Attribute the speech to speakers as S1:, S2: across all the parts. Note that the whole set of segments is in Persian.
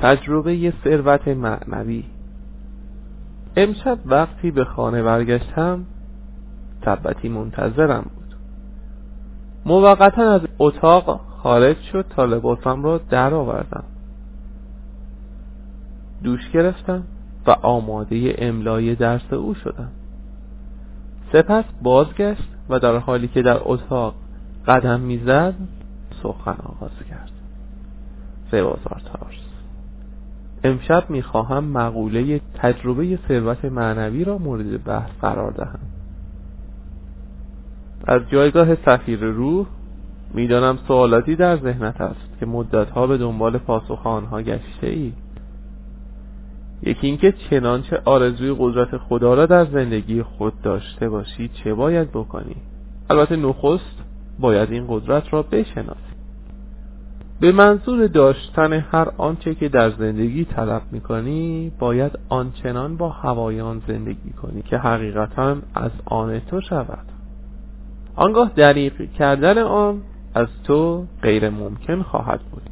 S1: تجربه ثروت معنوی. امشب وقتی به خانه برگشتم تبتی منتظرم بود. موقتا از اتاق خارج شد تا لباسم را در آوردم دوش گرفتم و آماده املای درس او شدم. سپس بازگشت و در حالی که در اتاق قدم می‌زد سخن آغاز کرد. سوازار تارس. امشب می‌خواهم مقوله تجربه ثروت معنوی را مورد بحث قرار دهم. از جایگاه سفیر روح می‌دانم سوالاتی در ذهنت است که مدتها به دنبال پاسخ آنها گشته ای یکی اینکه چنانچه آرزوی قدرت خدا را در زندگی خود داشته باشی چه باید بکنی؟ البته نخست باید این قدرت را بشناسی. به منظور داشتن هر آنچه که در زندگی طلب می‌کنی باید آنچنان با هوایان زندگی کنی که حقیقتا از آن تو شود. آنگاه دریق کردن آن از تو غیر ممکن خواهد بود.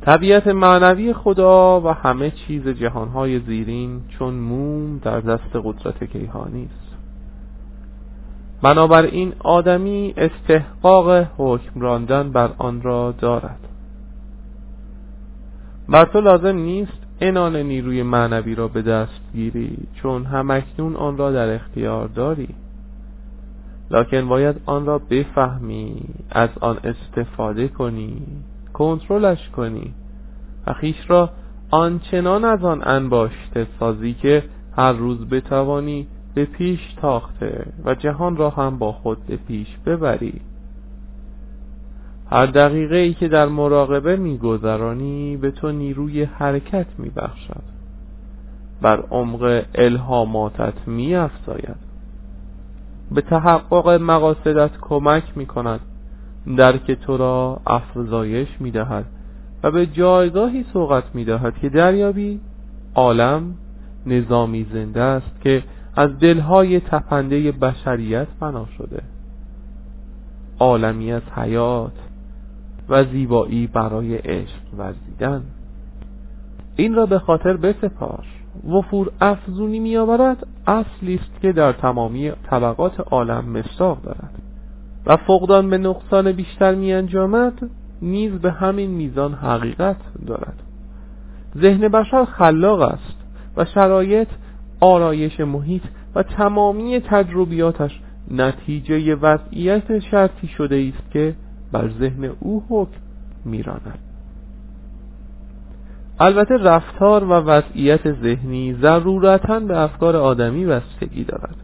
S1: طبیعت معنوی خدا و همه چیز جهانهای زیرین چون موم در دست قدرت کیهانی است. بنابراین آدمی استحقاق حکم راندن بر آن را دارد. بر تو لازم نیست انان نیروی معنوی را به دست گیری چون همکنون آن را در اختیار داری. لکن باید آن را بفهمی از آن استفاده کنی کنترلش کنی و خیش را آنچنان از آن انباشته سازی که هر روز بتوانی به پیش تاخته و جهان را هم با خود به پیش ببری. هر دقیقه ای که در مراقبه میگذرانی به تو نیروی حرکت میبخشد. بر عمق الهاماتت میافزاید. به تحقق مقاصدت کمک می‌کند. درک تو را افزایش می‌دهد و به جایگاهی سوقت می‌دهد که دریابی عالم نظامی زنده است که از دلهای تپنده بشریت بنا شده. عالمی از حیات و زیبایی برای عشق ورزیدن. این را به خاطر بسپار وفور افزونی میآورد اصلی است که در تمامی طبقات عالم مصداق دارد. و فقدان به نقصان بیشتر می انجامد نیز به همین میزان حقیقت دارد. ذهن بشر خلاق است و شرایط آرایش محیط و تمامی تجربیاتش نتیجه وضعیت شرطی شده است که بر ذهن او حکم میراند. البته رفتار و وضعیت ذهنی ضرورتا به افکار آدمی بستگی دارد.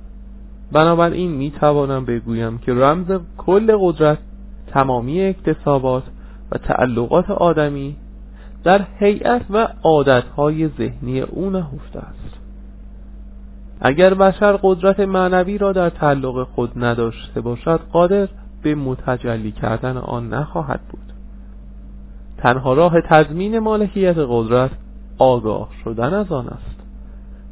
S1: بنابراین می توانم بگویم که رمز کل قدرت تمامی اکتسابات و تعلقات آدمی در هیئت و عادتهای ذهنی او نهفته است. اگر بشر قدرت معنوی را در تعلق خود نداشته باشد قادر به متجلی کردن آن نخواهد بود. تنها راه تضمین مالکیت قدرت آگاه شدن از آن است.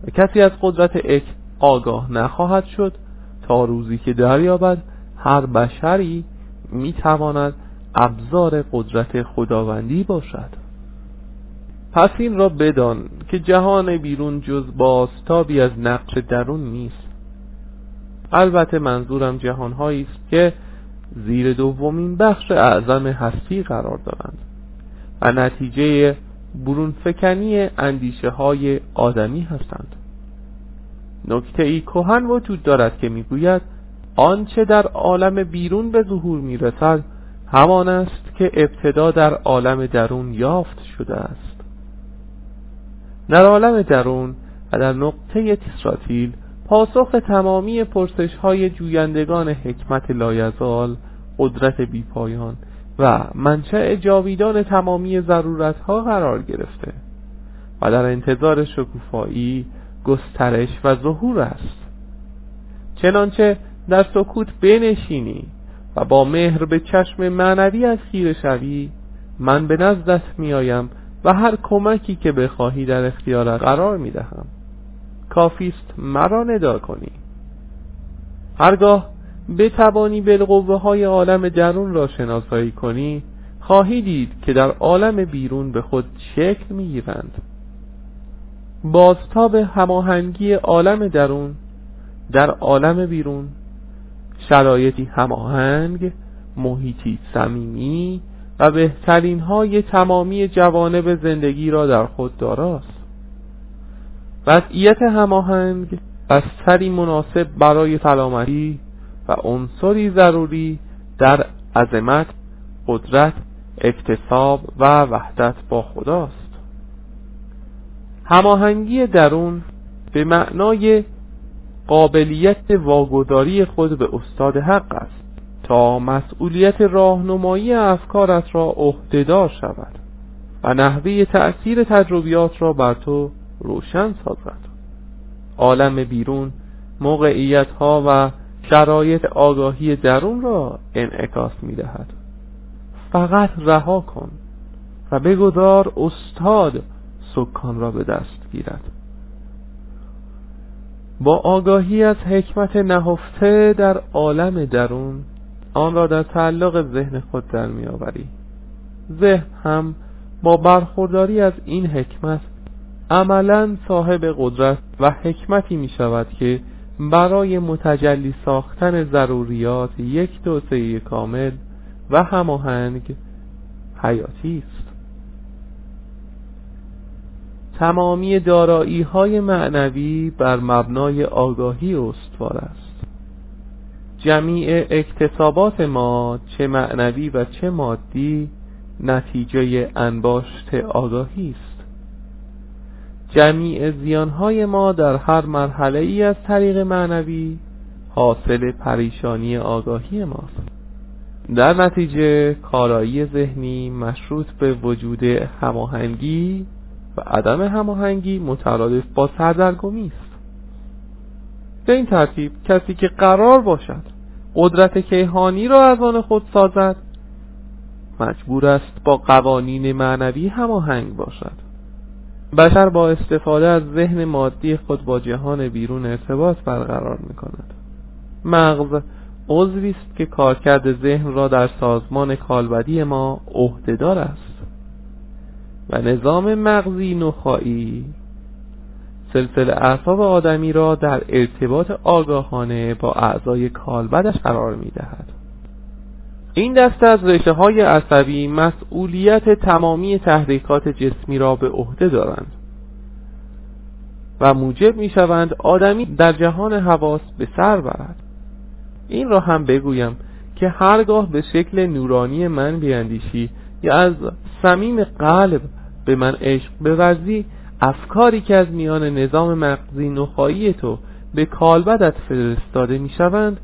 S1: و کسی از قدرت اک آگاه نخواهد شد تا روزی که دریابد هر بشری می‌تواند ابزار قدرت خداوندی باشد. پس این را بدان که جهان بیرون جز بازتابی از نقش درون نیست. البته منظورم جهانهایی است که زیر دومین بخش اعظم هستی قرار دارند و نتیجه برون فکنی اندیشه های آدمی هستند. نکته ای کهن وجود دارد که می‌گوید آنچه در عالم بیرون به ظهور می‌رسد همان است که ابتدا در عالم درون یافت شده است. در عالم درون و در نقطه تیسراتیل پاسخ تمامی پرسش های جویندگان حکمت لایزال قدرت بیپایان و منشأ جاویدان تمامی ضرورت ها قرار گرفته و در انتظار شکوفایی گسترش و ظهور است. چنانچه در سکوت بنشینی و با مهر به چشم معنوی از خیره شوی من به نزدت میآیم و هر کمکی که بخواهی در اختیارت قرار می‌دهم. کافیست مرا ندا کنی. هرگاه بتوانی بالقوه های عالم درون را شناسایی کنی خواهی دید که در عالم بیرون به خود شکل می‌گیرند. بازتاب هماهنگی عالم درون در عالم بیرون شرایطی هماهنگ محیطی صمیمی و بهترین های تمامی جوانب زندگی را در خود داراست. وضعیت هماهنگ بستری مناسب برای سلامتی و عنصری ضروری در عظمت قدرت اکتساب و وحدت با خداست. هماهنگی درون به معنای قابلیت واگذاری خود به استاد حق است. تا مسئولیت راهنمایی افکارت را عهدهدار شود و نحوه تأثیر تجربیات را بر تو روشن سازد. عالم بیرون موقعیت ها و شرایط آگاهی درون را انعکاس می دهد فقط رها کن و بگذار استاد سکان را به دست گیرد. با آگاهی از حکمت نهفته در عالم درون آن را در تعلق ذهن خود در میآوری ذهن هم با برخورداری از این حکمت عملا صاحب قدرت و حکمتی می شود که برای متجلی ساختن ضروریات یک توسعه کامل و هماهنگ حیاتی است. تمامی دارایی های معنوی بر مبنای آگاهی استوار است. جمیع اکتسابات ما چه معنوی و چه مادی نتیجه انباشت آگاهی است. جمیع زیانهای ما در هر مرحله ای از طریق معنوی حاصل پریشانی آگاهی ماست. در نتیجه کارایی ذهنی مشروط به وجود هماهنگی و عدم هماهنگی مترادف با سردرگمی است. به این ترتیب کسی که قرار باشد قدرت کیهانی را از آن خود سازد. مجبور است با قوانین معنوی هماهنگ باشد. بشر با استفاده از ذهن مادی خود با جهان بیرون ارتباط برقرار می کند مغز عضوی است که کارکرد ذهن را در سازمان کالبدی ما عهدهدار است. و نظام مغزی نخایی سلسله اعصاب آدمی را در ارتباط آگاهانه با اعضای کالبدش قرار می دهد این دسته از رشته های عصبی مسئولیت تمامی تحریکات جسمی را به عهده دارند و موجب می شوند آدمی در جهان حواس به سر برد. این را هم بگویم که هرگاه به شکل نورانی من بیاندیشی یا از صمیم قلب به من عشق بورزی افکاری که از میان نظام مغزی نخایی تو به کالبدت فرستاده می‌شوند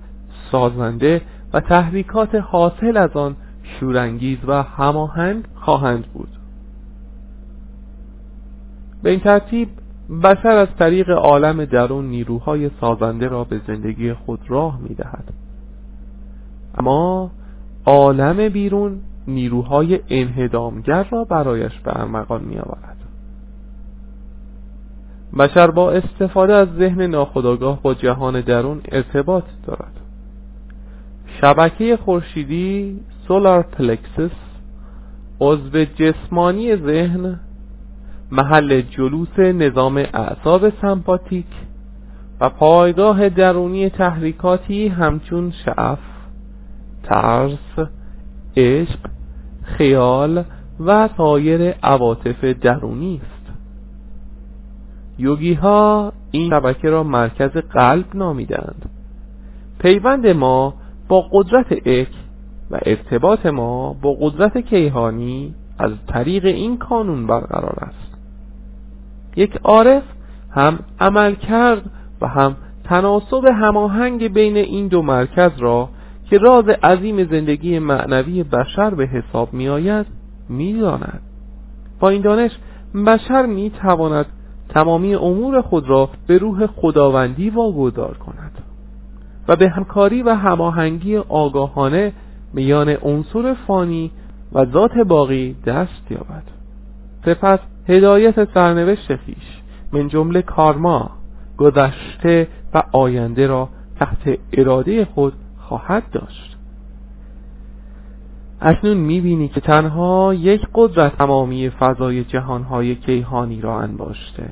S1: سازنده و تحریکات حاصل از آن شورانگیز و هماهنگ خواهند بود. به این ترتیب بشر از طریق عالم درون نیروهای سازنده را به زندگی خود راه می‌دهد. اما عالم بیرون نیروهای انهدامگر را برایش به ارمغان می آورد بشر با استفاده از ذهن ناخودآگاه با جهان درون ارتباط دارد. شبکه خورشیدی solar plexus عضو جسمانی ذهن محل جلوس نظام اعصاب سمپاتیک و پایگاه درونی تحریکاتی همچون شعف ترس عشق خیال و سایر عواطف درونی است. یوگی ها این شبکه را مرکز قلب نامیدند پیوند ما با قدرت اک و ارتباط ما با قدرت کیهانی از طریق این کانون برقرار است یک عارف هم عمل کرد و هم تناسب هماهنگ بین این دو مرکز را که راز عظیم زندگی معنوی بشر به حساب می آید می داند. با این دانش بشر می تواند تمامی امور خود را به روح خداوندی واگذار کند. و به همکاری و هماهنگی آگاهانه میان عنصر فانی و ذات باقی دست یابد. سپس هدایت سرنوشت خیش من جمله کارما گذشته و آینده را تحت اراده خود خواهد داشت. اکنون می‌بینی که تنها یک قدرت تمامی فضای جهانهای کیهانی را انباشته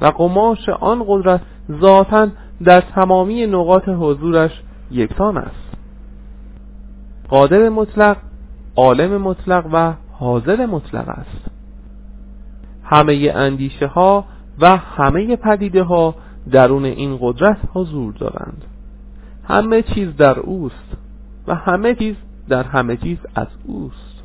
S1: و قماش آن قدرت ذاتا در تمامی نقاط حضورش یکسان است. قادر مطلق عالم مطلق و حاضر مطلق است. همه اندیشه ها و همه پدیده ها درون این قدرت حضور دارند. همه چیز در اوست و همه چیز در همه چیز از اوست.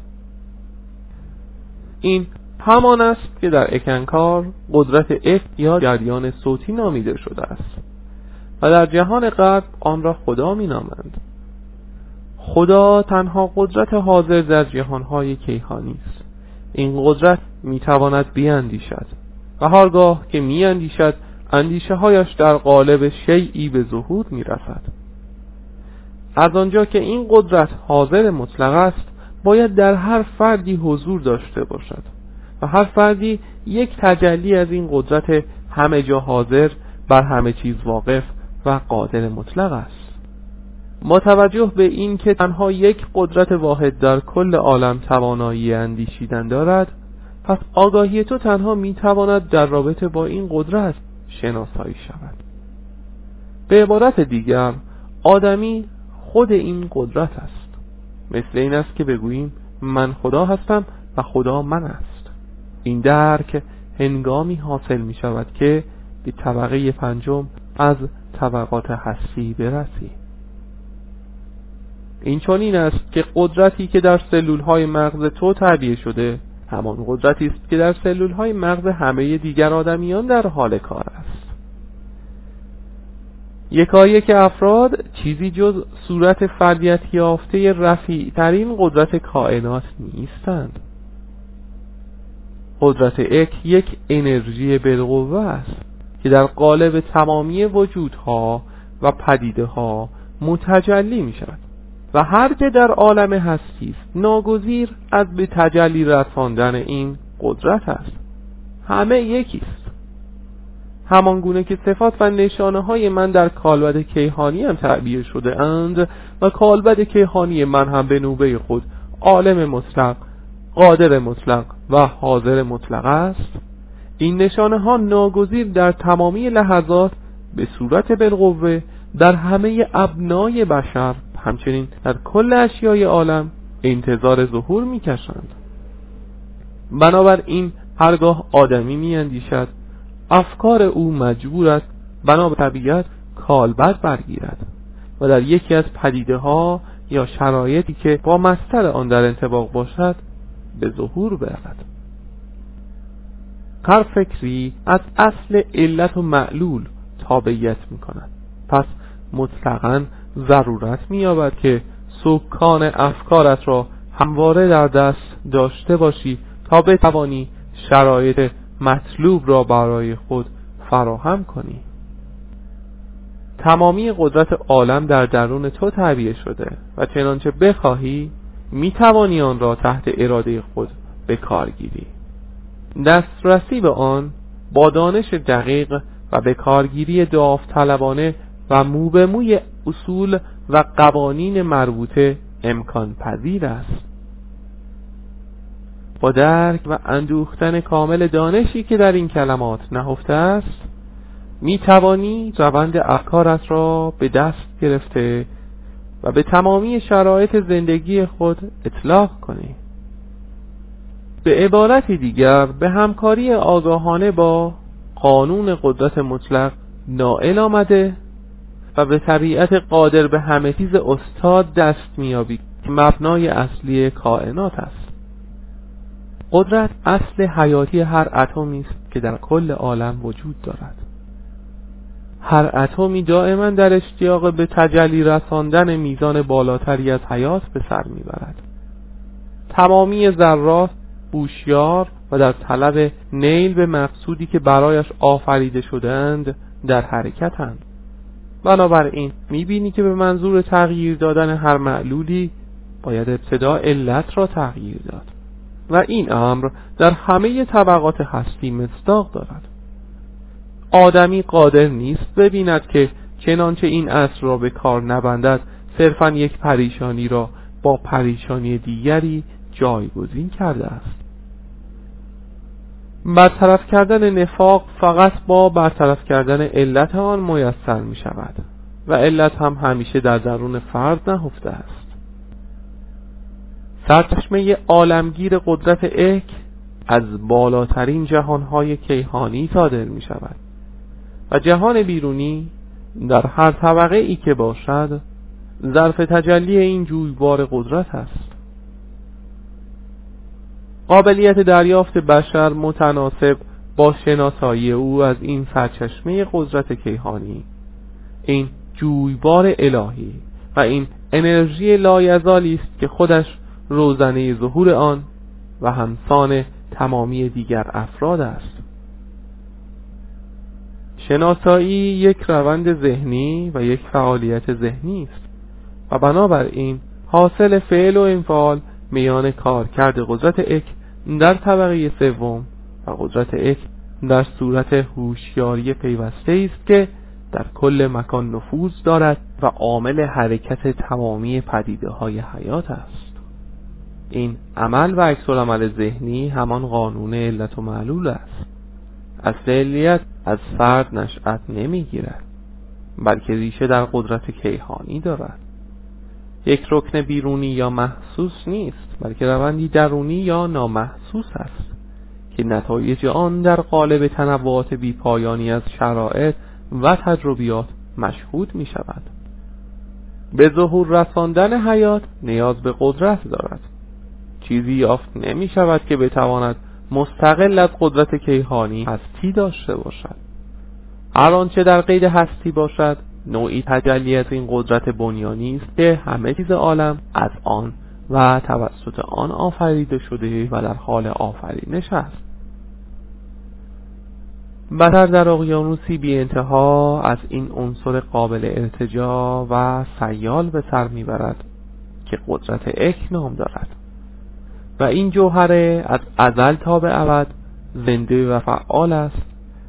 S1: این همان است که در اکنکار قدرت اف یا جریان صوتی نامیده شده است و در جهان غرب آن را خدا می نامند خدا تنها قدرت حاضر در جهانهای کیهانی است. این قدرت می تواند بیاندیشد و هرگاه که می اندیشد اندیشه هایش در قالب شیعی به ظهور می رسد از آنجا که این قدرت حاضر مطلق است باید در هر فردی حضور داشته باشد. و هر فردی یک تجلی از این قدرت همه جا حاضر بر همه چیز واقف و قادر مطلق است. ما توجه به این که تنها یک قدرت واحد در کل عالم توانایی اندیشیدن دارد پس آگاهی تو تنها می‌تواند در رابطه با این قدرت شناسایی شود. به عبارت دیگر آدمی خود این قدرت است. مثل این است که بگوییم من خدا هستم و خدا من است. این درک هنگامی حاصل می شود که به طبقه پنجم از طبقات هستی برسی. این چنین است که قدرتی که در سلول های مغز تو تعبیه شده همان قدرتی است که در سلول های مغز همه دیگر آدمیان در حال کار است. یکایک افراد چیزی جز صورت فردیت یافته رفیع ترین قدرت کائنات نیستند. قدرت اک یک انرژی بالقوه است که در قالب تمامی وجودها و پدیده ها متجلی می شود و هر که در عالم هستی است ناگزیر از به تجلی رساندن این قدرت است. همه یکی است همان گونه که صفات و نشانه های من در کالبد کیهانی هم تعبیر شده اند و کالبد کیهانی من هم به نوبه خود عالم مطلق قادر مطلق و حاضر مطلق است. این نشانه ها ناگزیر در تمامی لحظات به صورت بالقوه در همه ابنای بشر همچنین در کل اشیای عالم انتظار ظهور می‌کشند. بنابراین هرگاه آدمی میاندیشد افکار او مجبور است بنا به طبیعت کالبد برگیرد و در یکی از پدیده ها یا شرایطی که با مستر آن در انتباق باشد به ظهور برد هر فکری از اصل علت و معلول تابعیت می کند پس مطلقا ضرورت مییابد که سکان افکارت را همواره در دست داشته باشی تا بتوانی شرایط مطلوب را برای خود فراهم کنی. تمامی قدرت عالم در درون تو تعبیه شده و چنانچه بخواهی می‌توانی آن را تحت اراده خود به کار گیری. دسترسی به آن با دانش دقیق و به کارگیری داوطلبانه و مو به موی اصول و قوانین مربوطه امکان پذیر است. با درک و اندوختن کامل دانشی که در این کلمات نهفته است می توانی روند افکارت را به دست گرفته و به تمامی شرایط زندگی خود اطلاق کنی. به عبارت دیگر به همکاری آگاهانه با قانون قدرت مطلق نائل آمده و به طبیعت قادر به همه چیز استاد دست میابی که مبنای اصلی کائنات است. قدرت اصل حیاتی هر اتمی است که در کل عالم وجود دارد. هر اتمی دائما در اشتیاق به تجلی رساندن میزان بالاتری از حیات به سر می‌برد. تمامی ذرات بوشیار و در طلب نیل به مقصودی که برایش آفریده شدند در حرکتند بنابراین می‌بینی که به منظور تغییر دادن هر معلولی باید ابتدا علت را تغییر داد. و این امر در همه طبقات هستی مصداق دارد. آدمی قادر نیست ببیند که چنانچه این اصل را به کار نبندد صرفا یک پریشانی را با پریشانی دیگری جایگزین کرده است. برطرف کردن نفاق فقط با برطرف کردن علت آن میسر می شود و علت هم همیشه در درون فرد نهفته است. سرچشمه عالمگیر قدرت اک از بالاترین جهانهای کیهانی صادر می شود و جهان بیرونی در هر طبقه ای که باشد ظرف تجلی این جویبار قدرت است. قابلیت دریافت بشر متناسب با شناسایی او از این سرچشمه قدرت کیهانی این جویبار الهی و این انرژی لایزالی است که خودش روزنه ظهور آن و همسان تمامی دیگر افراد است. شناسایی یک روند ذهنی و یک فعالیت ذهنی است و بنابراین حاصل فعل و انفعال میان کارکرد قدرت اک در طبقه سوم و قدرت اک در صورت هوشیاری پیوسته است که در کل مکان نفوذ دارد و عامل حرکت تمامی پدیده های حیات است. این عمل و عکس عمل ذهنی همان قانون علت و معلول است. اصل علیت از فرد نشأت نمی‌گیرد بلکه ریشه در قدرت کیهانی دارد. یک رکن بیرونی یا محسوس نیست بلکه روندی درونی یا نامحسوس است که نتایج آن در قالب تنوعات بیپایانی از شرایط و تجربیات مشهود می شود به ظهور رساندن حیات نیاز به قدرت دارد. چیزی یافت نمی شود که بتواند مستقل از قدرت کیهانی هستی داشته باشد. هر آنچه در قید هستی باشد نوعی تجلی از این قدرت بنیانی است که همه چیز عالم از آن و توسط آن آفریده شده و در حال آفرینش است. بتر در اقیانوسی بی انتها از این عنصر قابل ارتجا و سیال به سر می‌برد که قدرت اک نام دارد. و این جوهره از ازل تا به ابد زنده و فعال است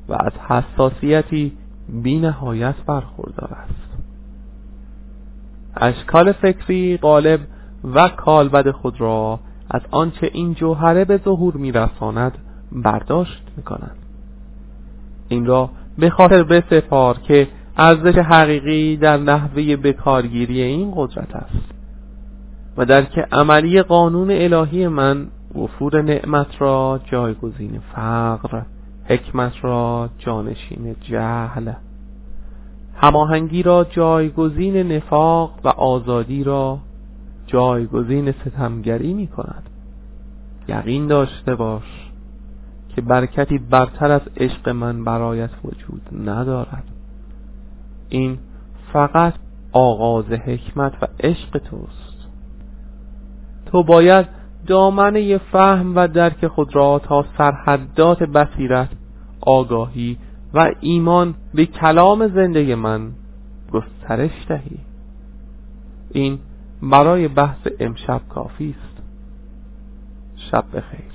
S1: و از حساسیتی بی نهایت برخوردار است. اشکال فکری غالب و کالبد خود را از آنچه این جوهره به ظهور میرساند برداشت می‌کنند این را به خاطر بسپار که ارزش حقیقی در نحوه بکارگیری این قدرت است. و درک عملی قانون الهی من وفور نعمت را جایگزین فقر حکمت را جانشین جهل هماهنگی را جایگزین نفاق و آزادی را جایگزین ستمگری می کند. یقین داشته باش که برکتی برتر از عشق من برایت وجود ندارد. این فقط آغاز حکمت و عشق توست. تو باید دامنه فهم و درک خود را تا سرحدات بصیرت آگاهی و ایمان به کلام زنده من گسترش دهی. این برای بحث امشب کافی است. شب بخیر.